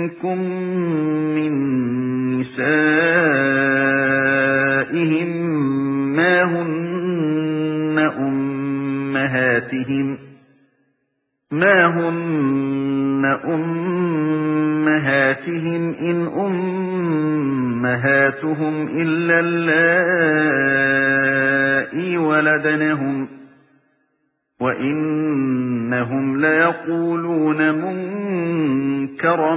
مِنكُم مِّن نِّسَائِهِم مَّا هُنَّ أُمَّهَاتِهِمْ مَا هُنَّ أُمَّهَاتِهِمْ إِنْ أُمَّهَاتُهُمْ إِلَّا اللَّائِي وَلَدْنَهُمْ وَإِنَّهُمْ لَيَقُولُونَ مُنكَرًا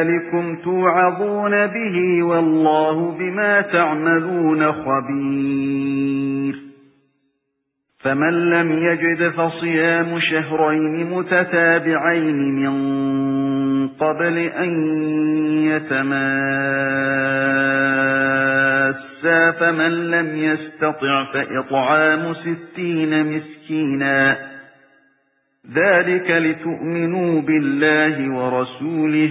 ذلكم توعظون به والله بما تعملون خبير. فمن لم يجد فصيام شهرين متتابعين من قبل أن يتماسا فَمَن لَّمْ يَسْتَطِعْ فَإِطْعَامُ سِتِّينَ مِسْكِينًا. ذَلِكَ لِتُؤْمِنُوا بِاللَّهِ وَرَسُولِهِ.